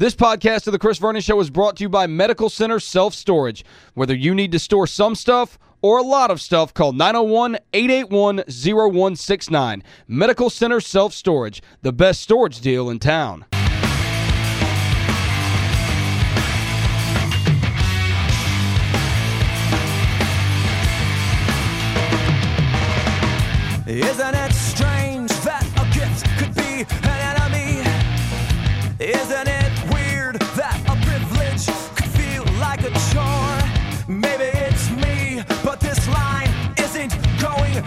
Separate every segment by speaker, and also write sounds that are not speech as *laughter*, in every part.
Speaker 1: This podcast of the Chris Vernon Show is brought to you by Medical Center Self-Storage. Whether you need to store some stuff or a lot of stuff, call 901-881-0169. Medical Center Self-Storage, the best storage deal in town.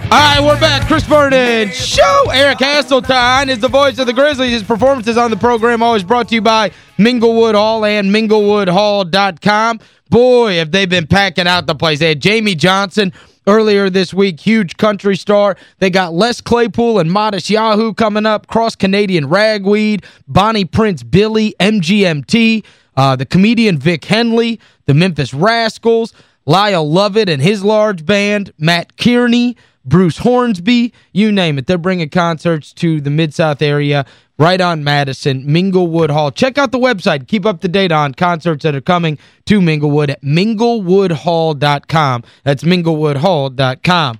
Speaker 2: All right, we're back. Chris Vernon Show. Eric Hasseltine is the voice of the Grizzlies. His performances on the program always brought to you by Minglewood Hall and minglewoodhall.com. Boy, have they been packing out the place. They had Jamey Johnson earlier this week, huge country star. They got Les Claypool and Modest Yahoo coming up, cross-Canadian Ragweed, Bonnie Prince Billy, MGMT, uh, the comedian Vic Henley, the Memphis Rascals, Lyle Lovett and his large band, Matt Kearney, Bruce Hornsby, you name it. They're bringing concerts to the Mid-South area right on Madison, Minglewood Hall. Check out the website. Keep up to date on concerts that are coming to Minglewood at minglewoodhall.com. That's minglewoodhall.com.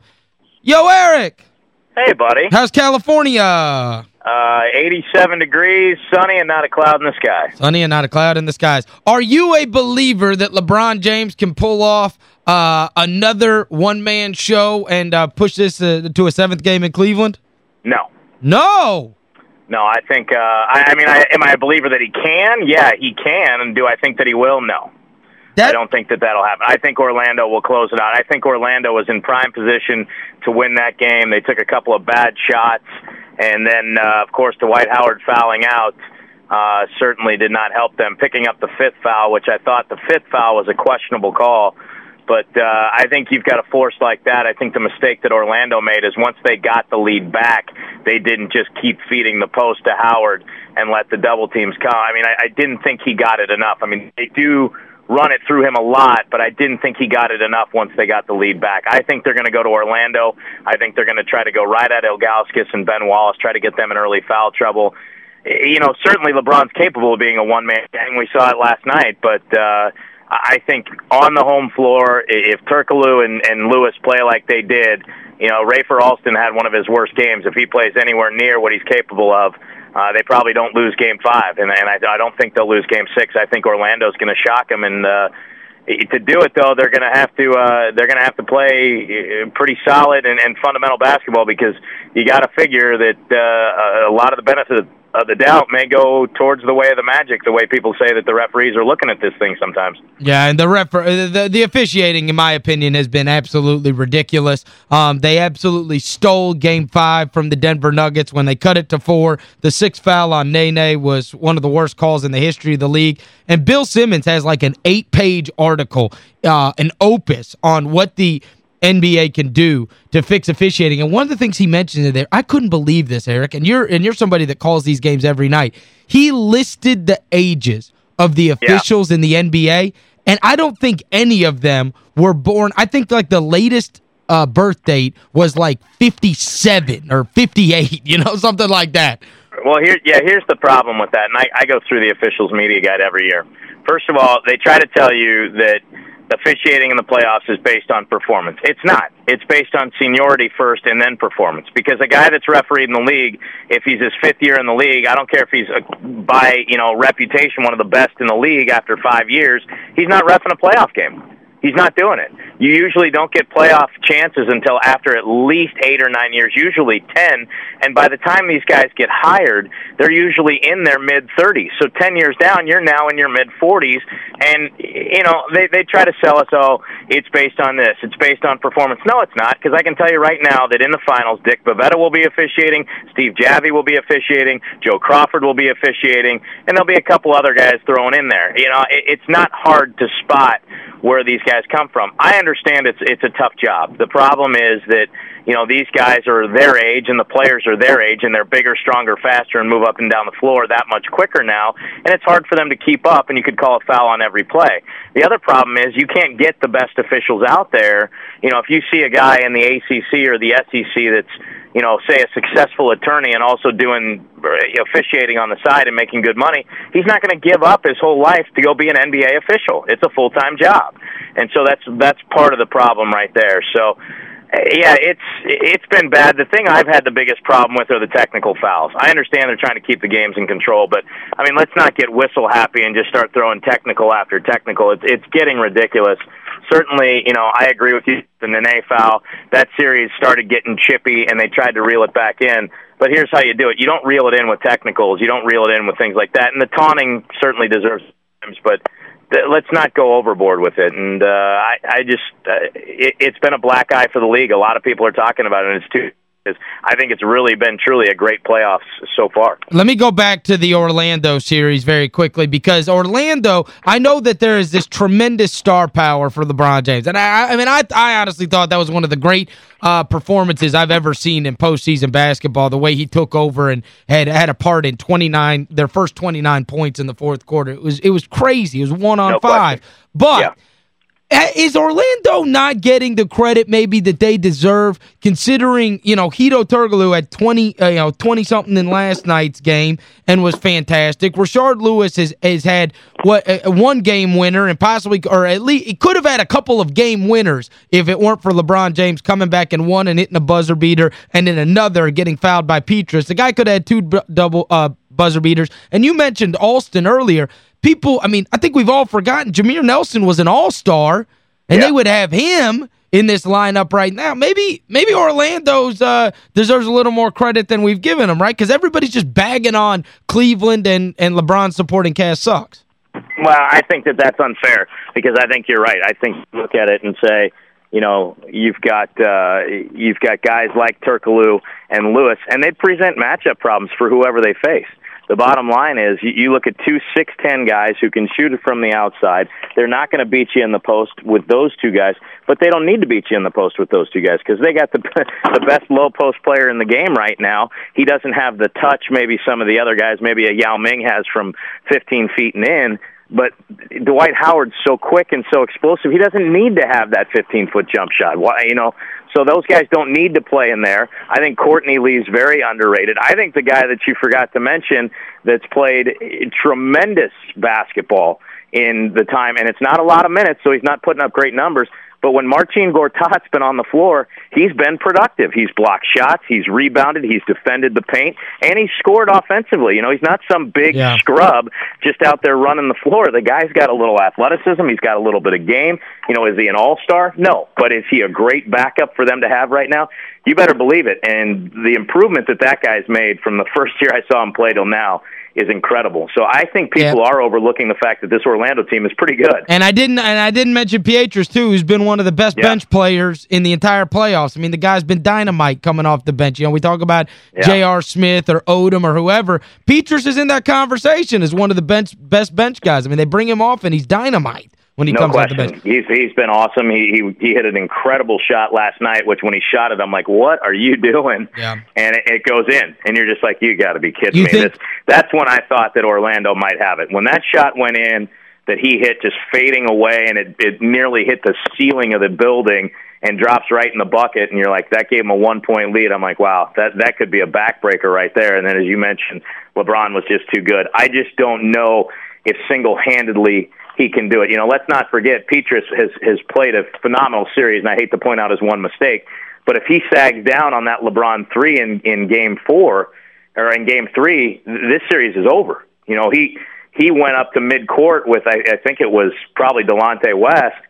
Speaker 2: Yo, Eric!
Speaker 3: Hey, buddy.
Speaker 2: How's California?
Speaker 3: Uh, 87 degrees, sunny, and not a cloud in the sky.
Speaker 2: Sunny and not a cloud in the skies. Are you a believer that LeBron James can pull off uh, another one-man show and uh, push this uh, to a seventh game in Cleveland?
Speaker 3: No.
Speaker 2: No!
Speaker 3: No, I think, uh, I, I mean, I, am I a believer that he can? Yeah, he can. And do I think that he will? No.
Speaker 2: That,
Speaker 3: I don't think that that'll happen. I think Orlando will close it out. I think Orlando was in prime position to win that game. They took a couple of bad shots, and then, uh, of course, Dwight Howard fouling out uh, certainly did not help them. Picking up the fifth foul, which I thought the fifth foul was a questionable call. But uh, I think you've got a force like that. I think the mistake that Orlando made is once they got the lead back, they didn't just keep feeding the post to Howard and let the double teams come. I mean, I, I didn't think he got it enough. I mean, they do run it through him a lot, but I didn't think he got it enough once they got the lead back. I think they're going to go to Orlando. I think they're going to try to go right at Ilgauskas and Ben Wallace, try to get them in early foul trouble. You know, certainly LeBron's capable of being a one-man gang. We saw it last night, but uh, I think on the home floor, if Turkoglu and, and Lewis play like they did, you know, Rafer Alston had one of his worst games. If he plays anywhere near what he's capable of, uh, they probably don't lose Game Five, and, and I, I don't think they'll lose Game Six. I think Orlando's going to shock them, and uh, to do it though, they're going to have to uh, they're going to have to play uh, pretty solid and, and fundamental basketball because you got to figure that uh, a lot of the benefit uh, the doubt may go towards the way of the magic, the way people say that the referees are looking at this thing sometimes.
Speaker 2: Yeah, and the refer uh, the, the officiating, in my opinion, has been absolutely ridiculous. Um, they absolutely stole Game 5 from the Denver Nuggets when they cut it to four. The sixth foul on Nene was one of the worst calls in the history of the league. And Bill Simmons has like an eight-page article, uh, an opus on what the – NBA can do to fix officiating. And one of the things he mentioned in there, I couldn't believe this, Eric, and you're and you're somebody that calls these games every night. He listed the ages of the officials yeah. in the NBA, and I don't think any of them were born. I think like the latest uh, birth date was like 57 or 58, *laughs* you know, something like that.
Speaker 3: Well, here, yeah, here's the problem with that, and I, I go through the officials' media guide every year. First of all, they try to tell you that – officiating in the playoffs is based on performance. It's not. It's based on seniority first and then performance. Because a guy that's refereed in the league, if he's his fifth year in the league, I don't care if he's a, by you know reputation one of the best in the league after five years, he's not refing a playoff game. He's not doing it. You usually don't get playoff chances until after at least eight or nine years, usually ten. And by the time these guys get hired, they're usually in their mid 30s. So 10 years down, you're now in your mid 40s. And, you know, they, they try to sell us, oh, it's based on this, it's based on performance. No, it's not, because I can tell you right now that in the finals, Dick Bavetta will be officiating, Steve Javie will be officiating, Joe Crawford will be officiating, and there'll be a couple other guys thrown in there. You know, it, it's not hard to spot where these guys come from. I understand it's it's a tough job. The problem is that you know these guys are their age and the players are their age and they're bigger, stronger, faster, and move up and down the floor that much quicker now, and it's hard for them to keep up. And you could call a foul on every play. The other problem is you can't get the best officials out there. You know, if you see a guy in the ACC or the SEC that's you know, say a successful attorney and also doing eh, officiating on the side and making good money, he's not going to give up his whole life to go be an NBA official. It's a full-time job. And so that's that's part of the problem right there. So eh, yeah, it's it's been bad. The thing I've had the biggest problem with are the technical fouls. I understand they're trying to keep the games in control, but I mean, let's not get whistle happy and just start throwing technical after technical. It's it's getting ridiculous. Certainly, you know, I agree with you. The Nene foul, that series started getting chippy, and they tried to reel it back in. But here's how you do it: you don't reel it in with technicals. You don't reel it in with things like that. And the taunting certainly deserves, but let's not go overboard with it. And uh, I, I just, uh, it, it's been a black eye for the league. A lot of people are talking about it, and it's too I think it's really been truly a great playoffs so far.
Speaker 2: Let me go back to the Orlando series very quickly because Orlando, I know that there is this tremendous star power for LeBron James. And I, I mean, I, I honestly thought that was one of the great uh, performances I've ever seen in postseason basketball, the way he took over and had had a part in 29, their first 29 points in the fourth quarter. It was it was crazy. It was one on no five. Question. But... Yeah is Orlando not getting the credit maybe that they deserve considering, you know, Hedo Turkoglu had 20 uh, you know 20 something in last night's game and was fantastic. Rashard Lewis has has had what uh, one game winner and possibly or at least he could have had a couple of game winners if it weren't for LeBron James coming back and one and hitting a buzzer beater and then another getting fouled by Pietrus. The guy could have had two double uh buzzer beaters. And you mentioned Alston earlier people, I mean, I think we've all forgotten Jameer Nelson was an all-star, and yeah. they would have him in this lineup right now. Maybe maybe Orlando's uh, deserves a little more credit than we've given him, right? Because everybody's just bagging on Cleveland and, and LeBron supporting cast sucks.
Speaker 3: Well, I think that that's unfair because I think you're right. I think look at it and say, you know, you've got uh, you've got guys like Turkoglu and Lewis, and they present matchup problems for whoever they face the bottom line is you, you look at two six ten guys who can shoot it from the outside. They're not going to beat you in the post with those two guys, but they don't need to beat you in the post with those two guys because they got the *laughs* the best low post player in the game right now. He doesn't have the touch maybe some of the other guys, maybe a Yao Ming has from 15 feet and in. But Dwight Howard's so quick and so explosive. He doesn't need to have that 15 foot jump shot. Why, you know, so those guys don't need to play in there. I think Courtney Lee's very underrated. I think the guy that you forgot to mention that's played tremendous basketball in the time, and it's not a lot of minutes, so he's not putting up great numbers, but when Marcin Gortat's been on the floor, he's been productive. He's blocked shots, he's rebounded, he's defended the paint, and he's scored offensively. You know, he's not some big yeah. scrub just out there running the floor. The guy's got a little athleticism, he's got a little bit of game. You know, is he an all-star? No, but is he a great backup for them to have right now? You better believe it. And the improvement that that guy's made from the *laughs* first year I saw him play till now is incredible. So I think people are overlooking the fact that this Orlando team is pretty good.
Speaker 2: And I didn't and I didn't mention Pietrus too, who's been one of the best bench players in the entire playoffs. I mean, the guy's been dynamite coming off the bench. You know, we talk about J.R. Smith or Odom or whoever. Pietrus is in that conversation as one of the bench best bench guys. I mean, they bring him off and he's dynamite when he
Speaker 3: no
Speaker 2: comes
Speaker 3: question.
Speaker 2: the bench.
Speaker 3: He's he's been awesome. He he he hit an incredible shot last night, which when he shot it, I'm like, "What are you doing?"
Speaker 2: Yeah.
Speaker 3: And it, it goes in, and you're just like, "You got to be kidding
Speaker 2: you
Speaker 3: me!"
Speaker 2: Think-
Speaker 3: this, that's when I thought that Orlando might have it. When that shot went in, that he hit just fading away, and it it nearly hit the ceiling of the building and drops right in the bucket, and you're like, that gave him a one point lead. I'm like, wow, that that could be a backbreaker right there. And then, as you mentioned, LeBron was just too good. I just don't know if single handedly he can do it. You know, let's not forget Pietrus has has played a phenomenal series, and I hate to point out his one mistake, but if he sags down on that LeBron three in in Game Four or in Game Three, this series is over. You know, he he went up to midcourt with I, I think it was probably Delonte West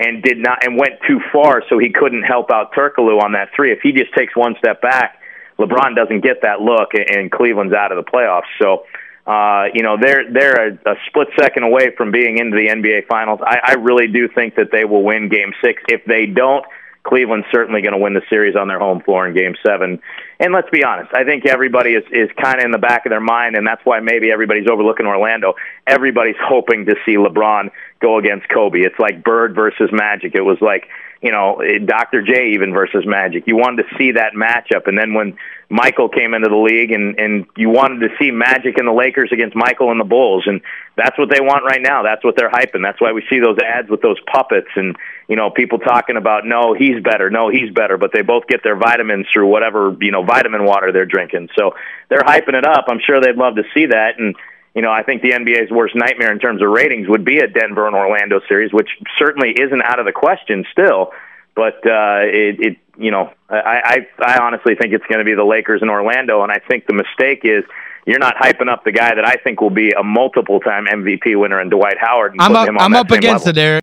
Speaker 3: and did not and went too far, so he couldn't help out Turkoglu on that three. If he just takes one step back, LeBron doesn't get that look, and Cleveland's out of the playoffs. So uh, you know, they're they're a, a split second away from being into the NBA Finals. I, I really do think that they will win Game Six. If they don't, Cleveland's certainly going to win the series on their home floor in Game Seven. And let's be honest, I think everybody is is kind of in the back of their mind, and that's why maybe everybody's overlooking Orlando. Everybody's hoping to see LeBron go against Kobe. It's like Bird versus Magic. It was like you know, Dr. J even versus Magic. You wanted to see that matchup. And then when Michael came into the league and, and you wanted to see Magic and the Lakers against Michael and the Bulls. And that's what they want right now. That's what they're hyping. That's why we see those ads with those puppets and, you know, people talking about, no, he's better. No, he's better. But they both get their vitamins through whatever, you know, vitamin water they're drinking. So they're hyping it up. I'm sure they'd love to see that. And, you know, I think the NBA's worst nightmare in terms of ratings would be a Denver and Orlando series, which certainly isn't out of the question still. But uh, it, it, you know, I, I, I honestly think it's going to be the Lakers and Orlando, and I think the mistake is you're not hyping up the guy that I think will be a multiple-time MVP winner in Dwight Howard.
Speaker 2: I'm up, I'm up against level. it, Eric.